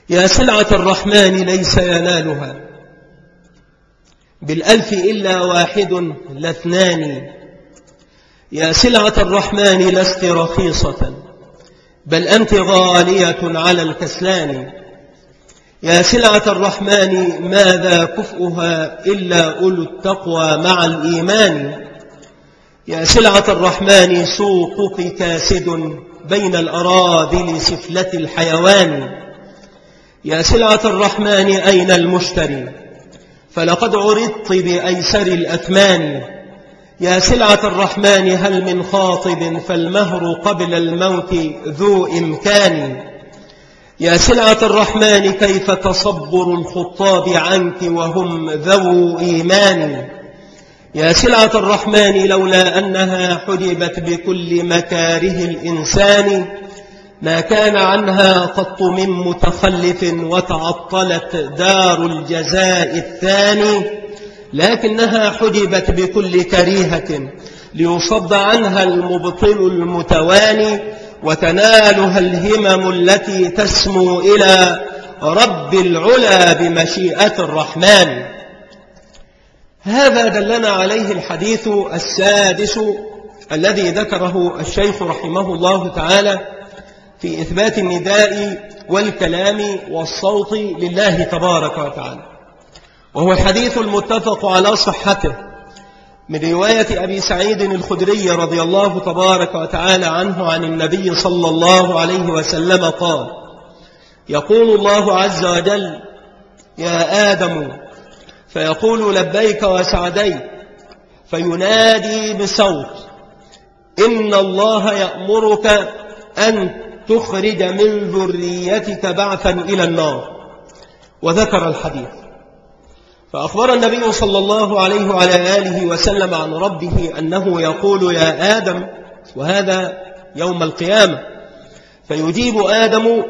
يا سلعة الرحمن ليس ينالها. بالألف إلا واحد لاثنان. يا سلعة الرحمن لست رخيصة. بل أنت غالية على الكسلان. يا سلعة الرحمن ماذا كفؤها إلا أولو التقوى مع الإيمان؟ يا سلعة الرحمن سوقك كاسد بين الأراذل سفلة الحيوان. يا سلعة الرحمن أين المشتري؟ فلقد عرضت بأيسر الأثمان. يا سلعة الرحمن هل من خاطب فالمهر قبل الموت ذو إمكان؟ يا سلعة الرحمن كيف تصبر الخطاب عنك وهم ذو إيمان؟ يا سلعة الرحمن لولا أنها حجبت بكل مكاره الإنسان ما كان عنها قط من متخلف وتعطلت دار الجزاء الثاني. لكنها حجبت بكل كريهة ليصد عنها المبطل المتواني وتنالها الهمم التي تسمو إلى رب العلا بمشيئة الرحمن. هذا دلنا عليه الحديث السادس الذي ذكره الشيخ رحمه الله تعالى في إثبات النداء والكلام والصوت لله تبارك وتعالى. وهو الحديث المتفق على صحته. من رواية أبي سعيد الخدري رضي الله تبارك وتعالى عنه عن النبي صلى الله عليه وسلم قال يقول الله عز وجل يا آدم فيقول لبيك وسعديك فينادي بصوت إن الله يأمرك أن تخرج من ذريتك بعثا إلى النار. وذكر الحديث. فأخبر النبي صلى الله عليه وعلى آله وسلم عن ربه أنه يقول يا آدم وهذا يوم القيامة فيجيب آدم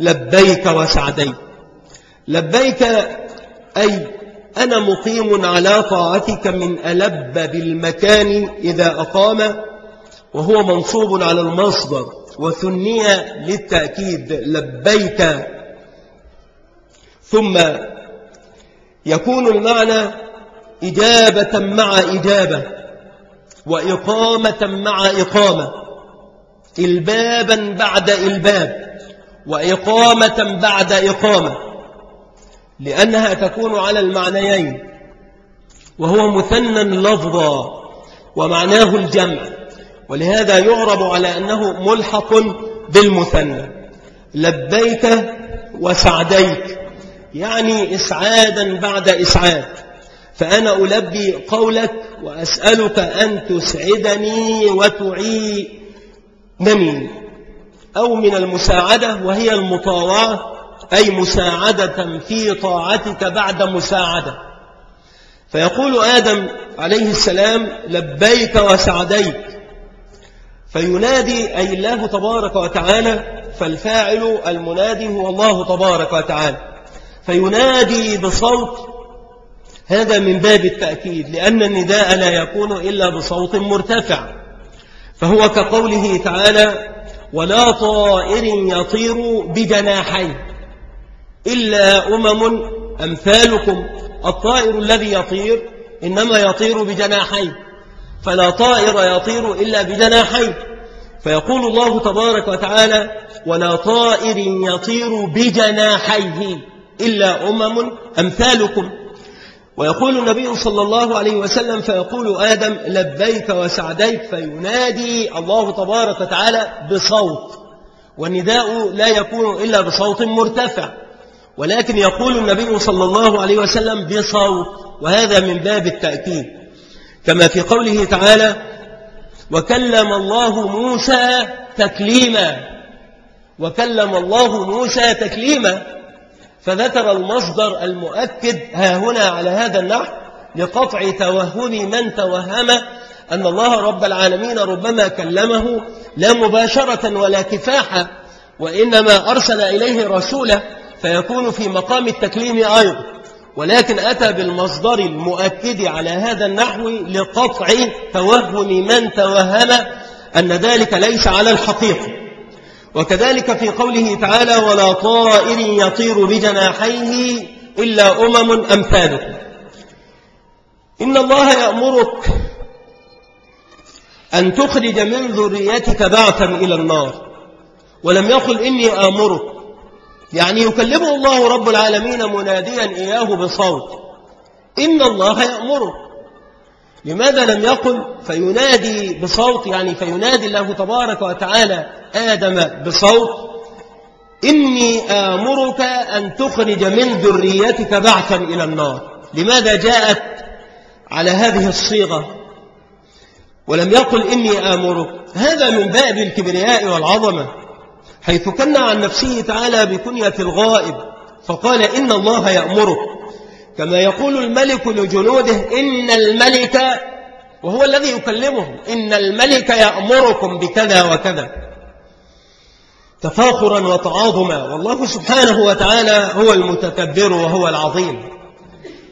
لبيك وسعديك. لبيك أي أنا مقيم على طاعتك من ألب بالمكان إذا أقام وهو منصوب على المصدر وثني للتأكيد لبيك. ثم يكون المعنى إجابة مع إجابة وإقامة مع إقامة. إلبابا بعد إلباب وإقامة بعد إقامة. لأنها تكون على المعنيين. وهو مثنى لفظا ومعناه الجمع. ولهذا يعرب على أنه ملحق بالمثنى. لبيك وسعديك. يعني إسعادا بعد إسعاد. فأنا ألبي قولك وأسألك أن تسعدني وتعينني. أو من المساعدة وهي المطاوعة أي مساعدة في طاعتك بعد مساعدة. فيقول آدم عليه السلام لبيك وسعديك. فينادي أي الله تبارك وتعالى فالفاعل المنادي هو الله تبارك وتعالى. فينادي بصوت هذا من باب التأكيد لأن النداء لا يكون إلا بصوت مرتفع. فهو كقوله تعالى ولا طائر يطير بجناحين إلا أمم أمثالكم. الطائر الذي يطير إنما يطير بجناحين فلا طائر يطير إلا بجناحين فيقول الله تبارك وتعالى ولا طائر يطير بجناحيه. إلا أمم أمثالكم. ويقول النبي صلى الله عليه وسلم فيقول آدم لبيك وسعديك فينادي الله تبارك وتعالى بصوت. والنداء لا يكون إلا بصوت مرتفع ولكن يقول النبي صلى الله عليه وسلم بصوت وهذا من باب التأكيد. كما في قوله تعالى وكلم الله موسى تكليما. وكلم الله موسى تكليما. فذكر المصدر المؤكد ها هنا على هذا النحو لقطع توهم من توهم أن الله رب العالمين ربما كلمه لا مباشرة ولا كفاحة وإنما أرسل إليه رسوله فيكون في مقام التكليم أيضا. ولكن أتى بالمصدر المؤكد على هذا النحو لقطع توهم من توهم أن ذلك ليس على الحقيقة. وكذلك في قوله تعالى ولا طائر يطير بجناحيه إلا أمم أمثالكم. إن الله يأمرك أن تخرج من ذريتك بعثا إلى النار. ولم يقل إني آمرك. يعني يكلمه الله رب العالمين مناديا إياه بصوت. إن الله يأمره لماذا لم يقل فينادي بصوت يعني فينادي الله تبارك وتعالى آدم بصوت إني آمرك أن تخرج من ذريتك بعثا إلى النار. لماذا جاءت على هذه الصيغة؟ ولم يقل إني آمرك. هذا من باب الكبرياء والعظمة. حيث كن عن نفسه تعالى بكنية الغائب فقال إن الله يأمرك. كما يقول الملك لجنوده إن الملك وهو الذي يكلمهم إن الملك يأمركم بكذا وكذا. تفاخرا وتعاظما والله سبحانه وتعالى هو المتكبر وهو العظيم.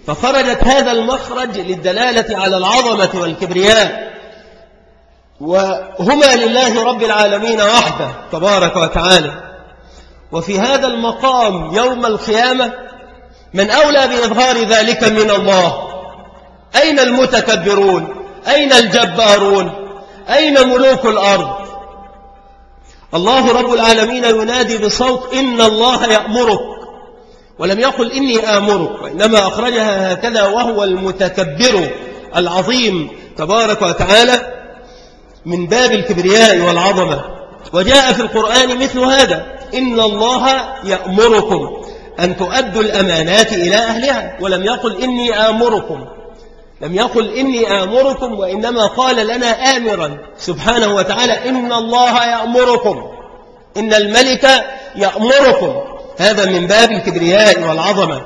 فخرجت هذا المخرج للدلالة على العظمة والكبرياء وهما لله رب العالمين وحده تبارك وتعالى. وفي هذا المقام يوم القيامة من أولى بإظهار ذلك من الله. أين المتكبرون؟ أين الجبارون؟ أين ملوك الأرض؟ الله رب العالمين ينادي بصوت إن الله يأمرك. ولم يقل إني آمرك وإنما أخرجها هكذا وهو المتكبر العظيم تبارك وتعالى من باب الكبرياء والعظمة. وجاء في القرآن مثل هذا إن الله يأمركم. أن تؤدوا الأمانات إلى أهلها. ولم يقل إني آمركم. لم يقل إني آمركم وإنما قال لنا آمرا. سبحانه وتعالى إن الله يأمركم. إن الملك يأمركم. هذا من باب الكبرياء والعظمة.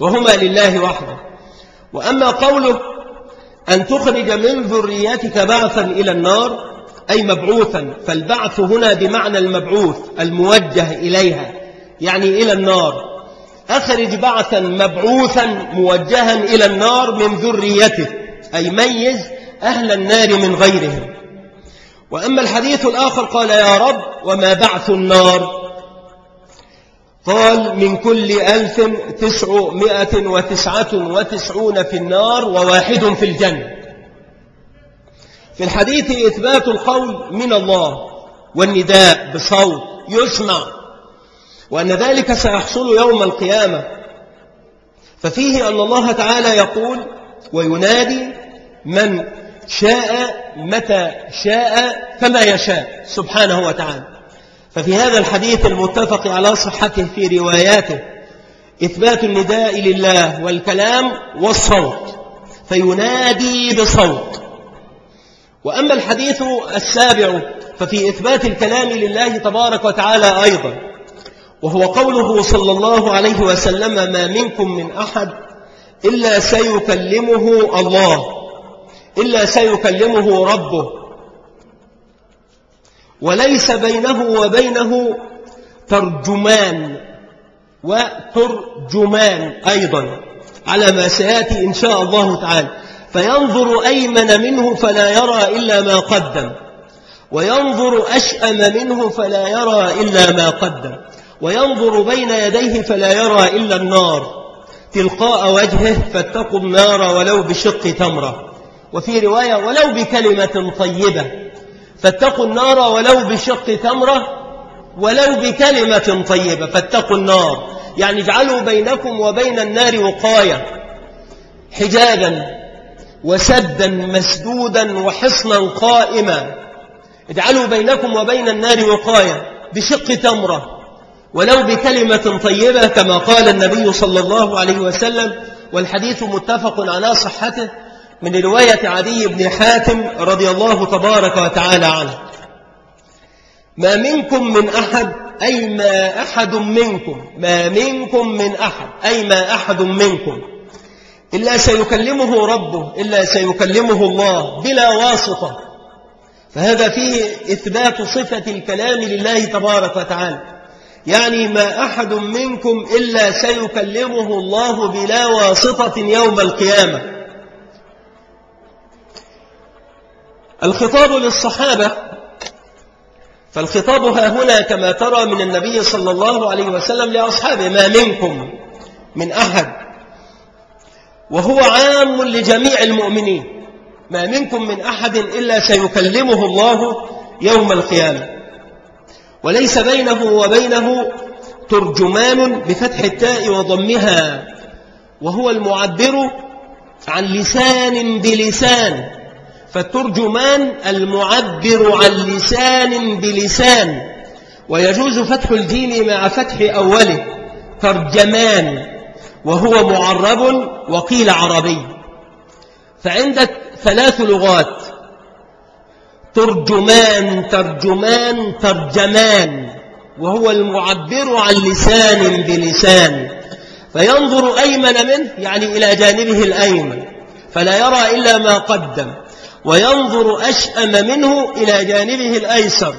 وهما لله وحده. وأما قوله أن تخرج من ذريتك بعثا إلى النار أي مبعوثا فالبعث هنا بمعنى المبعوث الموجه إليها يعني إلى النار. أخرج بعثا مبعوثا موجها إلى النار من ذريته. أي ميز أهل النار من غيرهم. وأما الحديث الآخر قال يا رب وما بعث النار؟ قال من كل ألف تسعمائة وتسعة وتسعون في النار وواحد في الجنة. في الحديث إثبات القول من الله والنداء بصوت يسمع وأن ذلك سيحصل يوم القيامة. ففيه أن الله تعالى يقول وينادي من شاء متى شاء كما يشاء سبحانه وتعالى. ففي هذا الحديث المتفق على صحته في رواياته إثبات النداء لله والكلام والصوت فينادي بصوت. وأما الحديث السابع ففي إثبات الكلام لله تبارك وتعالى أيضا. وهو قوله صلى الله عليه وسلم ما منكم من أحد إلا سيكلمه الله إلا سيكلمه ربه وليس بينه وبينه ترجمان وترجمان أيضا على ما سيأتي إن شاء الله تعالى. فينظر أيمن منه فلا يرى إلا ما قدم وينظر أشأم منه فلا يرى إلا ما قدم. وينظر بين يديه فلا يرى إلا النار. تلقاء وجهه فاتقوا النار ولو بشق تمرة. وفي رواية ولو بكلمة طيبة. فاتقوا النار ولو بشق تمرة ولو بكلمة طيبة. فاتقوا النار. يعني اجعلوا بينكم وبين النار وقاية. حجابا وسدا مسدودا وحصنا قائما. اجعلوا بينكم وبين النار وقاية. بشق تمرة. ولو بكلمة طيبة كما قال النبي صلى الله عليه وسلم والحديث متفق على صحته من رواية عدي بن حاتم رضي الله تبارك وتعالى عنه. ما منكم من أحد أي ما أحد منكم ما منكم من أحد أي ما أحد منكم إلا سيكلمه ربه إلا سيكلمه الله بلا واسطة. فهذا فيه إثبات صفة الكلام لله تبارك وتعالى. يعني ما أحد منكم إلا سيكلمه الله بلا واسطة يوم القيامة. الخطاب للصحابة فالخطاب ها هنا كما ترى من النبي صلى الله عليه وسلم لأصحابه ما منكم من أحد. وهو عام لجميع المؤمنين ما منكم من أحد إلا سيكلمه الله يوم القيامة. وليس بينه وبينه ترجمان بفتح التاء وضمها وهو المعبر عن لسان بلسان فالترجمان المعبر عن لسان بلسان ويجوز فتح الجيم مع فتح أوله ترجمان وهو معرب وقيل عربي فعندك ثلاث لغات ترجمان ترجمان ترجمان. وهو المعبر عن لسان بلسان. فينظر أيمن منه يعني إلى جانبه الأيمن. فلا يرى إلا ما قدم. وينظر أشأم منه إلى جانبه الأيسر.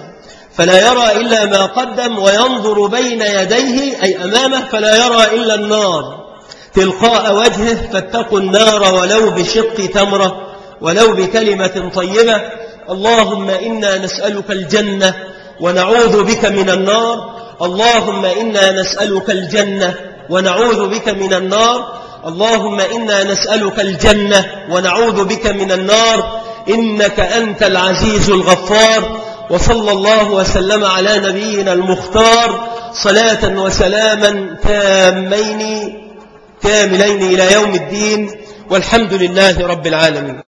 فلا يرى إلا ما قدم وينظر بين يديه أي أمامه فلا يرى إلا النار. تلقاء وجهه فاتقوا النار ولو بشق تمرة ولو بكلمة طيبة. اللهم إنا نسألك الجنة ونعوذ بك من النار. اللهم إنا نسألك الجنة ونعوذ بك من النار. اللهم إنا نسألك الجنة ونعوذ بك من النار. إنك أنت العزيز الغفار. وصلى الله وسلم على نبينا المختار. صلاة وسلاما تامين كاملين إلى يوم الدين. والحمد لله رب العالمين.